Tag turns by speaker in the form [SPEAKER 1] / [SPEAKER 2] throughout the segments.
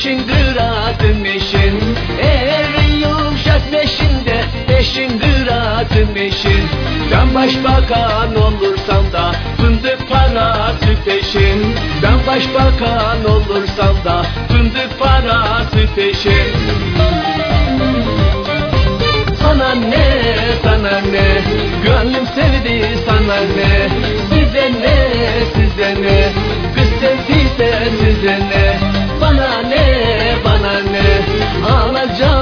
[SPEAKER 1] Eşin kıratın eşin Eğer yumuşak meşinde Eşin kıratın eşin Ben başbakan olursam da Fındık parası peşin. Ben başbakan olursam da Fındık parası peşin. Sana ne, sana ne? Gönlüm sevdi sana ne? Size ne, size ne olacak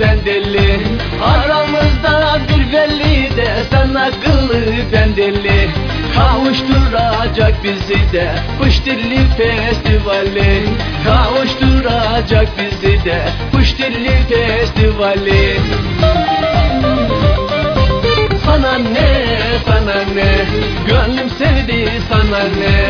[SPEAKER 1] ben deli. Aramızda bir belli de sen akıllı ben deli. Kavuşturacak bizi de Pıştırlı festivali. Kavuşturacak bizi de Pıştırlı festivali. Sana ne, sana ne? Gönlüm sevdi sana ne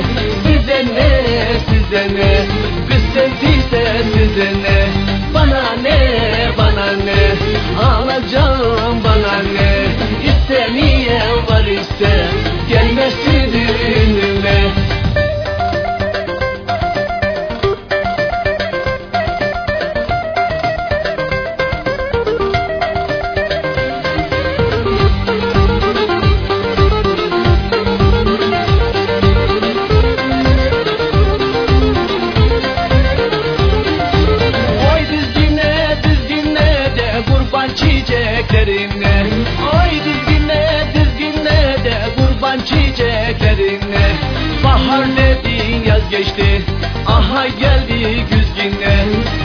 [SPEAKER 1] Aha geldi güzgine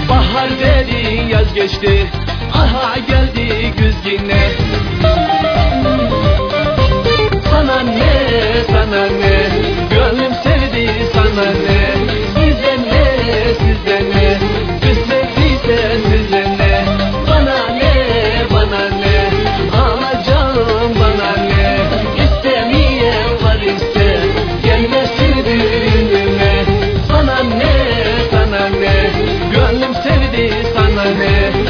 [SPEAKER 1] Bahar dedin yaz geçti. Aha geldi güzgine Sana sevdi